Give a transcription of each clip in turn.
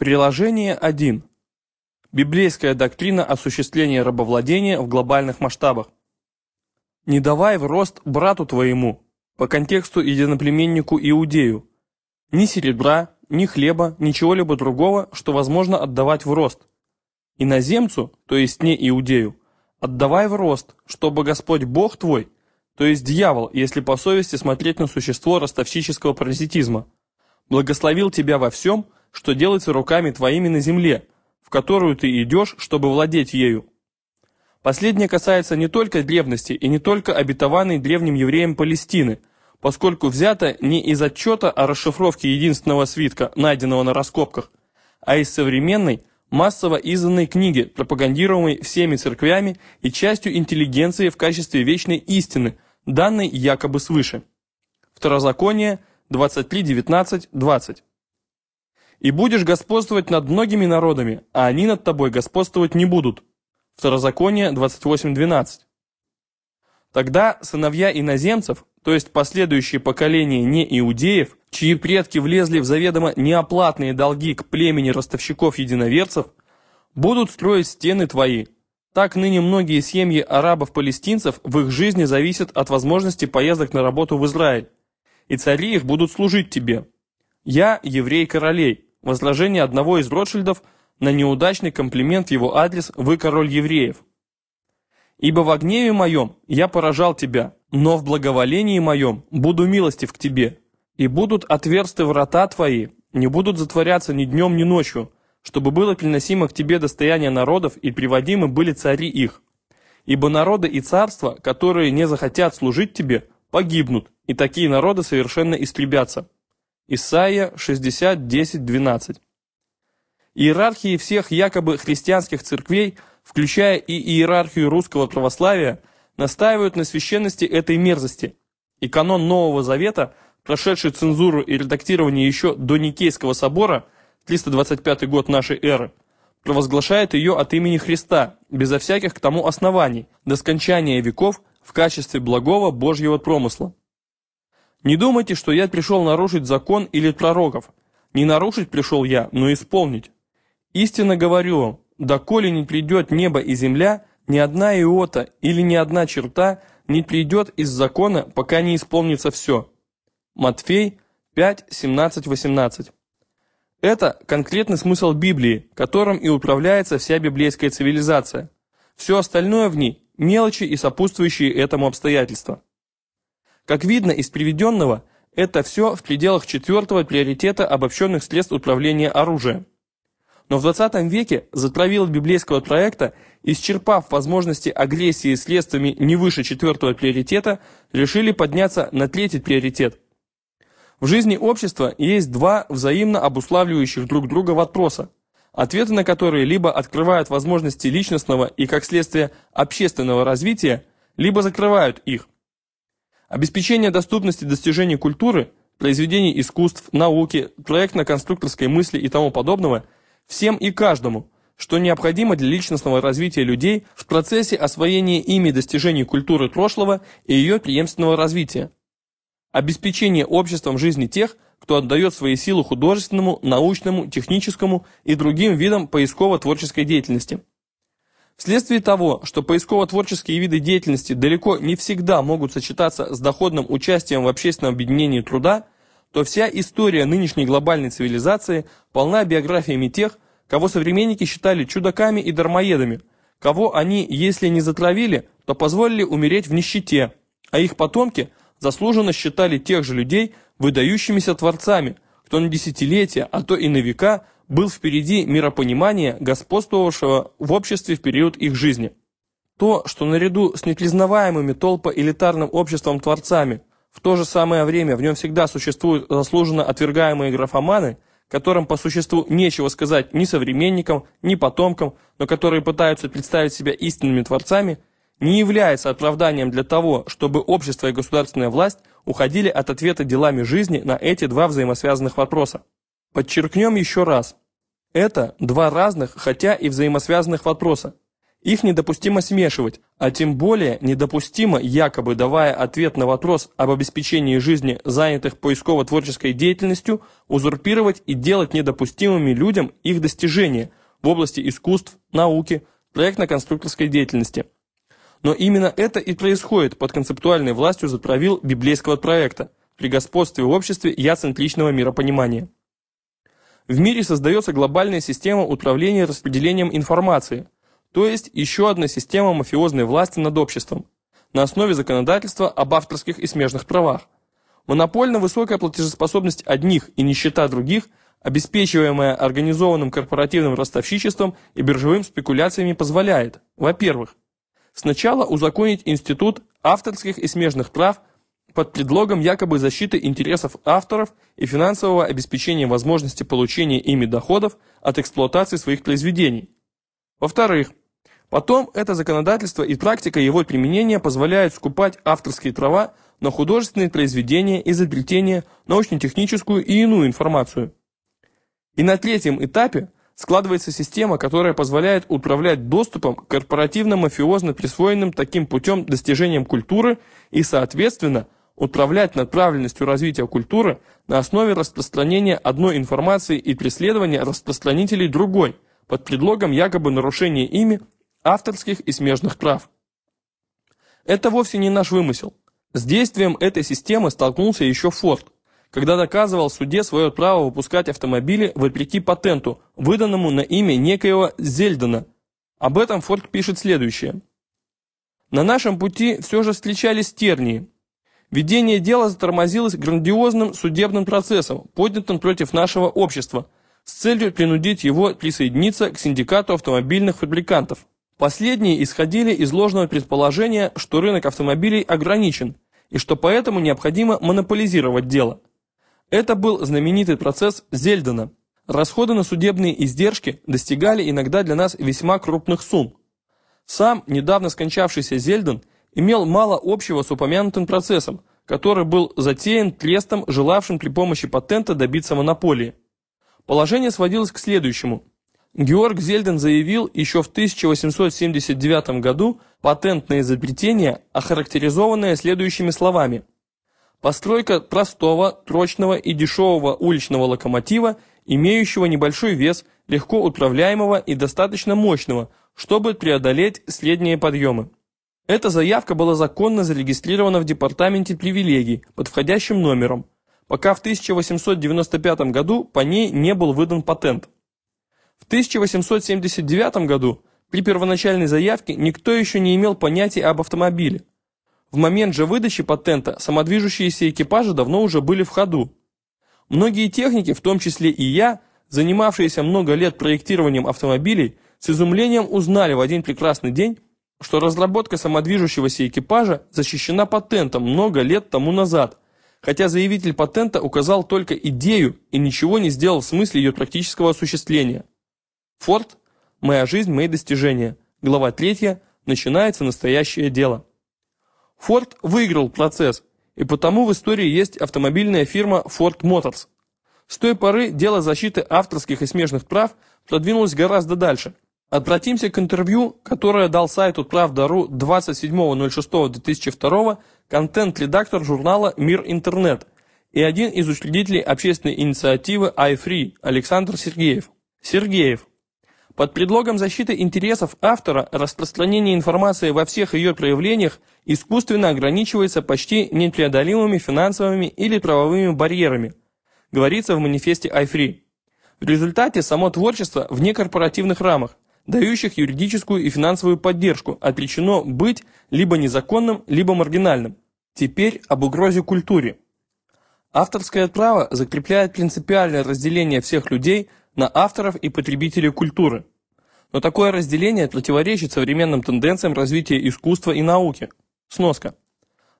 Приложение 1. Библейская доктрина осуществления рабовладения в глобальных масштабах. Не давай в рост брату твоему, по контексту единоплеменнику Иудею, ни серебра, ни хлеба, ничего-либо другого, что возможно отдавать в рост. Иноземцу, то есть не Иудею, отдавай в рост, чтобы Господь Бог твой, то есть дьявол, если по совести смотреть на существо ростовщического паразитизма, благословил тебя во всем – что делается руками твоими на земле, в которую ты идешь, чтобы владеть ею. Последнее касается не только древности и не только обетованной древним евреям Палестины, поскольку взято не из отчета о расшифровке единственного свитка, найденного на раскопках, а из современной, массово изданной книги, пропагандируемой всеми церквями и частью интеллигенции в качестве вечной истины, данной якобы свыше. Второзаконие 23.19.20 и будешь господствовать над многими народами, а они над тобой господствовать не будут». Второзаконие 28.12. Тогда сыновья иноземцев, то есть последующие поколения неиудеев, чьи предки влезли в заведомо неоплатные долги к племени ростовщиков-единоверцев, будут строить стены твои. Так ныне многие семьи арабов-палестинцев в их жизни зависят от возможности поездок на работу в Израиль, и цари их будут служить тебе. Я еврей королей, возражение одного из Ротшильдов на неудачный комплимент в его адрес «Вы король евреев». «Ибо в гневе моем я поражал тебя, но в благоволении моем буду милостив к тебе, и будут отверсты врата твои, не будут затворяться ни днем, ни ночью, чтобы было приносимо к тебе достояние народов и приводимы были цари их. Ибо народы и царства, которые не захотят служить тебе, погибнут, и такие народы совершенно истребятся». Исайя 60, 10, 12. Иерархии всех якобы христианских церквей, включая и иерархию русского православия, настаивают на священности этой мерзости, и канон Нового Завета, прошедший цензуру и редактирование еще до Никейского собора, 325 год нашей эры, провозглашает ее от имени Христа, безо всяких к тому оснований, до скончания веков в качестве благого Божьего промысла. Не думайте, что я пришел нарушить закон или пророков. Не нарушить пришел я, но исполнить. Истинно говорю вам, доколе не придет небо и земля, ни одна иота или ни одна черта не придет из закона, пока не исполнится все. Матфей 5, 17, 18. Это конкретный смысл Библии, которым и управляется вся библейская цивилизация. Все остальное в ней – мелочи и сопутствующие этому обстоятельства. Как видно из приведенного, это все в пределах четвертого приоритета обобщенных средств управления оружием. Но в 20 веке затравил библейского проекта, исчерпав возможности агрессии средствами не выше четвертого приоритета, решили подняться на третий приоритет. В жизни общества есть два взаимно обуславливающих друг друга вопроса, ответы на которые либо открывают возможности личностного и, как следствие, общественного развития, либо закрывают их. Обеспечение доступности достижений культуры, произведений искусств, науки, проектно-конструкторской мысли и тому подобного всем и каждому, что необходимо для личностного развития людей в процессе освоения ими достижений культуры прошлого и ее преемственного развития. Обеспечение обществом жизни тех, кто отдает свои силы художественному, научному, техническому и другим видам поисково-творческой деятельности. Вследствие того, что поисково-творческие виды деятельности далеко не всегда могут сочетаться с доходным участием в общественном объединении труда, то вся история нынешней глобальной цивилизации полна биографиями тех, кого современники считали чудаками и дармоедами, кого они, если не затравили, то позволили умереть в нищете, а их потомки заслуженно считали тех же людей выдающимися творцами, кто на десятилетия, а то и на века был впереди миропонимания, господствовавшего в обществе в период их жизни. То, что наряду с непризнаваемыми толпо-элитарным обществом-творцами, в то же самое время в нем всегда существуют заслуженно отвергаемые графоманы, которым по существу нечего сказать ни современникам, ни потомкам, но которые пытаются представить себя истинными творцами, не является оправданием для того, чтобы общество и государственная власть уходили от ответа делами жизни на эти два взаимосвязанных вопроса. Подчеркнем еще раз. Это два разных, хотя и взаимосвязанных вопроса. Их недопустимо смешивать, а тем более недопустимо, якобы давая ответ на вопрос об обеспечении жизни занятых поисково-творческой деятельностью, узурпировать и делать недопустимыми людям их достижения в области искусств, науки, проектно-конструкторской деятельности. Но именно это и происходит под концептуальной властью затравил библейского проекта при господстве в обществе яцентричного миропонимания. В мире создается глобальная система управления распределением информации – то есть еще одна система мафиозной власти над обществом, на основе законодательства об авторских и смежных правах. Монопольно высокая платежеспособность одних и нищета других, обеспечиваемая организованным корпоративным ростовщичеством и биржевым спекуляциями позволяет, во-первых, сначала узаконить институт авторских и смежных прав под предлогом якобы защиты интересов авторов и финансового обеспечения возможности получения ими доходов от эксплуатации своих произведений. Во-вторых, Потом это законодательство и практика его применения позволяют скупать авторские права на художественные произведения, изобретения, научно-техническую и иную информацию. И на третьем этапе складывается система, которая позволяет управлять доступом корпоративно-мафиозно присвоенным таким путем достижениям культуры и, соответственно, управлять направленностью развития культуры на основе распространения одной информации и преследования распространителей другой, под предлогом якобы нарушения ими авторских и смежных прав. Это вовсе не наш вымысел. С действием этой системы столкнулся еще Форд, когда доказывал в суде свое право выпускать автомобили вопреки патенту, выданному на имя некоего Зельдена. Об этом Форд пишет следующее. На нашем пути все же встречались тернии. Ведение дела затормозилось грандиозным судебным процессом, поднятым против нашего общества, с целью принудить его присоединиться к синдикату автомобильных фабрикантов. Последние исходили из ложного предположения, что рынок автомобилей ограничен, и что поэтому необходимо монополизировать дело. Это был знаменитый процесс Зельдена. Расходы на судебные издержки достигали иногда для нас весьма крупных сумм. Сам, недавно скончавшийся Зельден, имел мало общего с упомянутым процессом, который был затеян трестом, желавшим при помощи патента добиться монополии. Положение сводилось к следующему. Георг Зельден заявил еще в 1879 году патент на изобретение, охарактеризованное следующими словами. Постройка простого, прочного и дешевого уличного локомотива, имеющего небольшой вес, легко управляемого и достаточно мощного, чтобы преодолеть средние подъемы. Эта заявка была законно зарегистрирована в Департаменте привилегий под входящим номером, пока в 1895 году по ней не был выдан патент. В 1879 году при первоначальной заявке никто еще не имел понятия об автомобиле. В момент же выдачи патента самодвижущиеся экипажи давно уже были в ходу. Многие техники, в том числе и я, занимавшиеся много лет проектированием автомобилей, с изумлением узнали в один прекрасный день, что разработка самодвижущегося экипажа защищена патентом много лет тому назад, хотя заявитель патента указал только идею и ничего не сделал в смысле ее практического осуществления. Форд «Моя жизнь, мои достижения». Глава 3. Начинается настоящее дело. Форд выиграл процесс, и потому в истории есть автомобильная фирма Ford Motors. С той поры дело защиты авторских и смежных прав продвинулось гораздо дальше. Обратимся к интервью, которое дал сайту Правда.ру 27.06.2002 контент-редактор журнала «Мир Интернет» и один из учредителей общественной инициативы iFree Александр Сергеев. Сергеев. Под предлогом защиты интересов автора распространение информации во всех ее проявлениях искусственно ограничивается почти непреодолимыми финансовыми или правовыми барьерами, говорится в манифесте iFree. В результате само творчество в некорпоративных рамах, дающих юридическую и финансовую поддержку, отречено быть либо незаконным, либо маргинальным. Теперь об угрозе культуре. Авторское право закрепляет принципиальное разделение всех людей на авторов и потребителей культуры. Но такое разделение противоречит современным тенденциям развития искусства и науки. Сноска.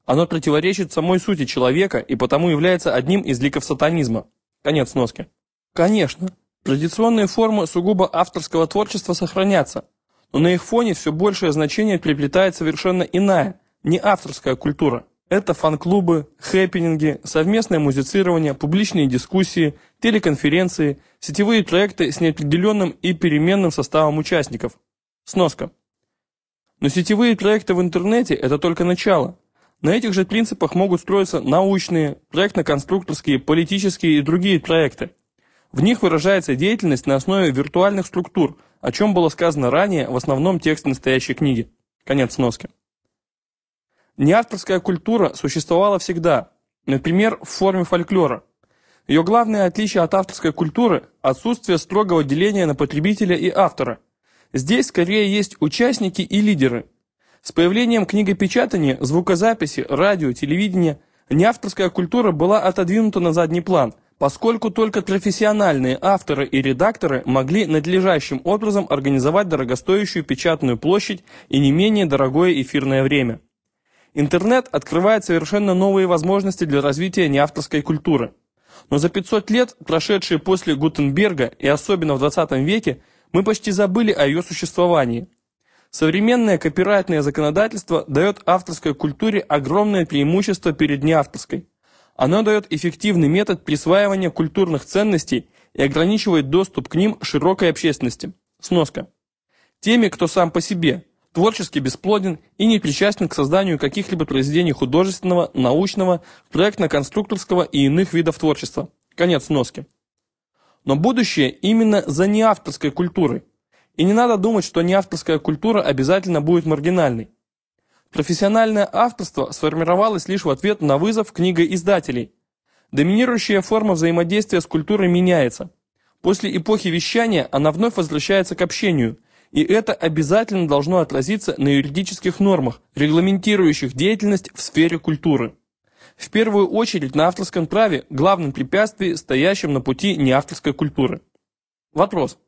Оно противоречит самой сути человека и потому является одним из ликов сатанизма. Конец сноски. Конечно, традиционные формы сугубо авторского творчества сохранятся, но на их фоне все большее значение приобретает совершенно иная, не авторская культура. Это фан-клубы, хэппининги, совместное музицирование, публичные дискуссии, телеконференции, сетевые проекты с неопределенным и переменным составом участников. Сноска. Но сетевые проекты в интернете – это только начало. На этих же принципах могут строиться научные, проектно-конструкторские, политические и другие проекты. В них выражается деятельность на основе виртуальных структур, о чем было сказано ранее в основном тексте настоящей книги. Конец сноски. Неавторская культура существовала всегда, например, в форме фольклора. Ее главное отличие от авторской культуры – отсутствие строгого деления на потребителя и автора. Здесь скорее есть участники и лидеры. С появлением книгопечатания, звукозаписи, радио, телевидения неавторская культура была отодвинута на задний план, поскольку только профессиональные авторы и редакторы могли надлежащим образом организовать дорогостоящую печатную площадь и не менее дорогое эфирное время. Интернет открывает совершенно новые возможности для развития неавторской культуры. Но за 500 лет, прошедшие после Гутенберга и особенно в 20 веке, мы почти забыли о ее существовании. Современное копирайтное законодательство дает авторской культуре огромное преимущество перед неавторской. Оно дает эффективный метод присваивания культурных ценностей и ограничивает доступ к ним широкой общественности. Сноска. Теми, кто сам по себе, творчески бесплоден и не причастен к созданию каких-либо произведений художественного, научного, проектно-конструкторского и иных видов творчества. Конец носки. Но будущее именно за неавторской культурой. И не надо думать, что неавторская культура обязательно будет маргинальной. Профессиональное авторство сформировалось лишь в ответ на вызов книгоиздателей. Доминирующая форма взаимодействия с культурой меняется. После эпохи вещания она вновь возвращается к общению – и это обязательно должно отразиться на юридических нормах, регламентирующих деятельность в сфере культуры. В первую очередь на авторском праве главным препятствием, стоящим на пути неавторской культуры. Вопрос.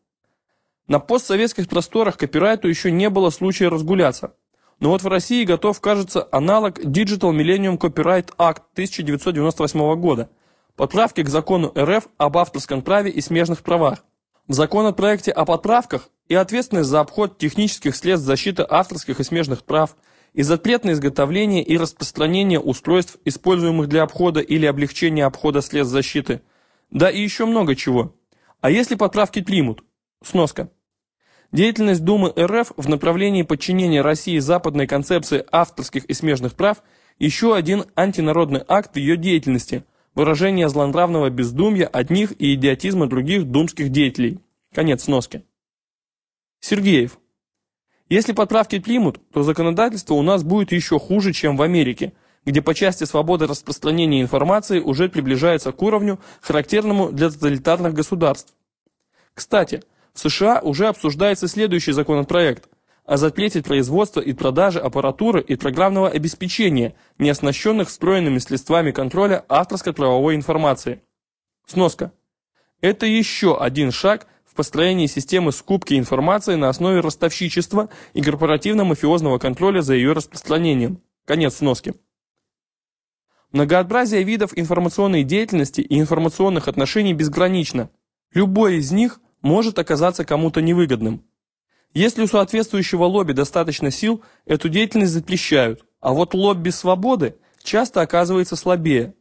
На постсоветских просторах копирайту еще не было случая разгуляться. Но вот в России готов, кажется, аналог Digital Millennium Copyright Act 1998 года, поправки к закону РФ об авторском праве и смежных правах. В законопроекте о подправках и ответственность за обход технических средств защиты авторских и смежных прав, и запрет изготовление и распространение устройств, используемых для обхода или облегчения обхода средств защиты, да и еще много чего. А если подправки примут? Сноска. Деятельность Думы РФ в направлении подчинения России западной концепции авторских и смежных прав – еще один антинародный акт ее деятельности, выражение злонравного бездумья одних и идиотизма других думских деятелей. Конец сноски. Сергеев. Если подправки примут, то законодательство у нас будет еще хуже, чем в Америке, где по части свободы распространения информации уже приближается к уровню, характерному для тоталитарных государств. Кстати, в США уже обсуждается следующий законопроект о запрете производства и продажи аппаратуры и программного обеспечения, не оснащенных встроенными средствами контроля авторской правовой информации. Сноска. Это еще один шаг в построении системы скупки информации на основе ростовщичества и корпоративно-мафиозного контроля за ее распространением. Конец сноски. Многообразие видов информационной деятельности и информационных отношений безгранично. Любой из них может оказаться кому-то невыгодным. Если у соответствующего лобби достаточно сил, эту деятельность запрещают, а вот лобби свободы часто оказывается слабее.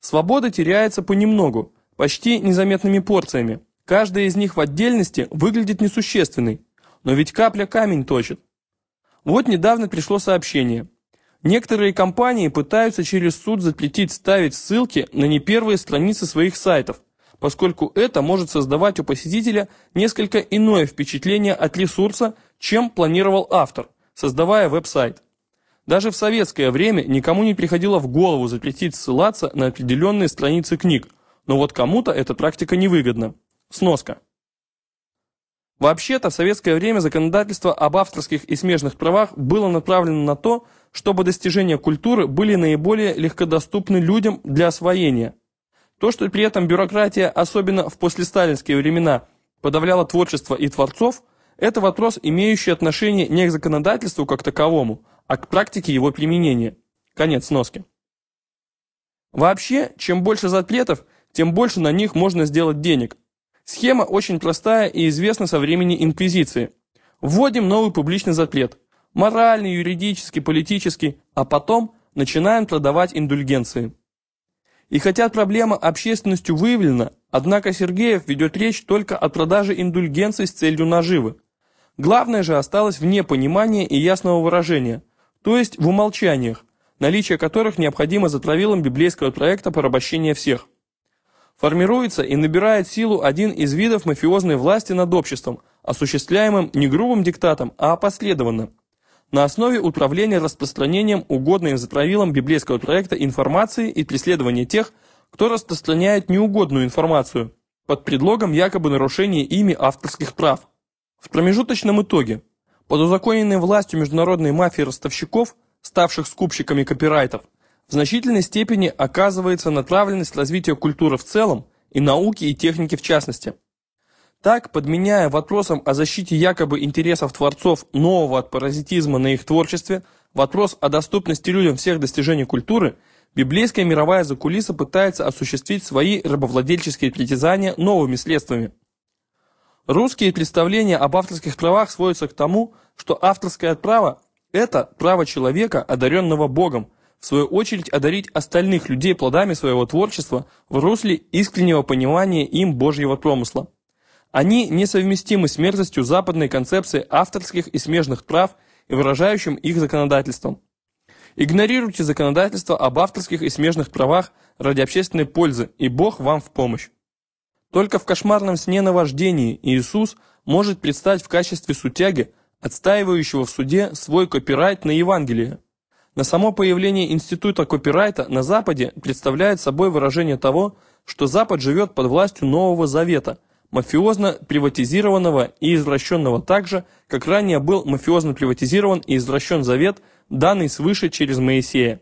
Свобода теряется понемногу, почти незаметными порциями. Каждая из них в отдельности выглядит несущественной, но ведь капля камень точит. Вот недавно пришло сообщение. Некоторые компании пытаются через суд запретить ставить ссылки на не первые страницы своих сайтов, поскольку это может создавать у посетителя несколько иное впечатление от ресурса, чем планировал автор, создавая веб-сайт. Даже в советское время никому не приходило в голову запретить ссылаться на определенные страницы книг, но вот кому-то эта практика невыгодна. Сноска. Вообще-то в советское время законодательство об авторских и смежных правах было направлено на то, чтобы достижения культуры были наиболее легкодоступны людям для освоения. То, что при этом бюрократия, особенно в послесталинские времена, подавляла творчество и творцов, это вопрос, имеющий отношение не к законодательству как таковому, а к практике его применения. Конец сноски. Вообще, чем больше запретов, тем больше на них можно сделать денег – Схема очень простая и известна со времени Инквизиции. Вводим новый публичный запрет. Моральный, юридический, политический, а потом начинаем продавать индульгенции. И хотя проблема общественностью выявлена, однако Сергеев ведет речь только о продаже индульгенций с целью наживы. Главное же осталось вне понимания и ясного выражения, то есть в умолчаниях, наличие которых необходимо за правилом библейского проекта порабощения всех. Формируется и набирает силу один из видов мафиозной власти над обществом, осуществляемым не грубым диктатом, а опоследованно, на основе управления распространением угодной за правилом библейского проекта информации и преследования тех, кто распространяет неугодную информацию, под предлогом якобы нарушения ими авторских прав. В промежуточном итоге, под узаконенной властью международной мафии ростовщиков, ставших скупщиками копирайтов, в значительной степени оказывается направленность развития культуры в целом и науки и техники в частности. Так, подменяя вопросом о защите якобы интересов творцов нового от паразитизма на их творчестве, вопрос о доступности людям всех достижений культуры, библейская мировая закулиса пытается осуществить свои рабовладельческие притязания новыми средствами. Русские представления об авторских правах сводятся к тому, что авторское право – это право человека, одаренного Богом, в свою очередь одарить остальных людей плодами своего творчества в русле искреннего понимания им Божьего промысла. Они несовместимы с мерзостью западной концепции авторских и смежных прав и выражающим их законодательством. Игнорируйте законодательство об авторских и смежных правах ради общественной пользы, и Бог вам в помощь. Только в кошмарном сне наваждении Иисус может предстать в качестве сутяги, отстаивающего в суде свой копирайт на Евангелие. На само появление института копирайта на Западе представляет собой выражение того, что Запад живет под властью Нового Завета, мафиозно приватизированного и извращенного так же, как ранее был мафиозно приватизирован и извращен Завет, данный свыше через Моисея.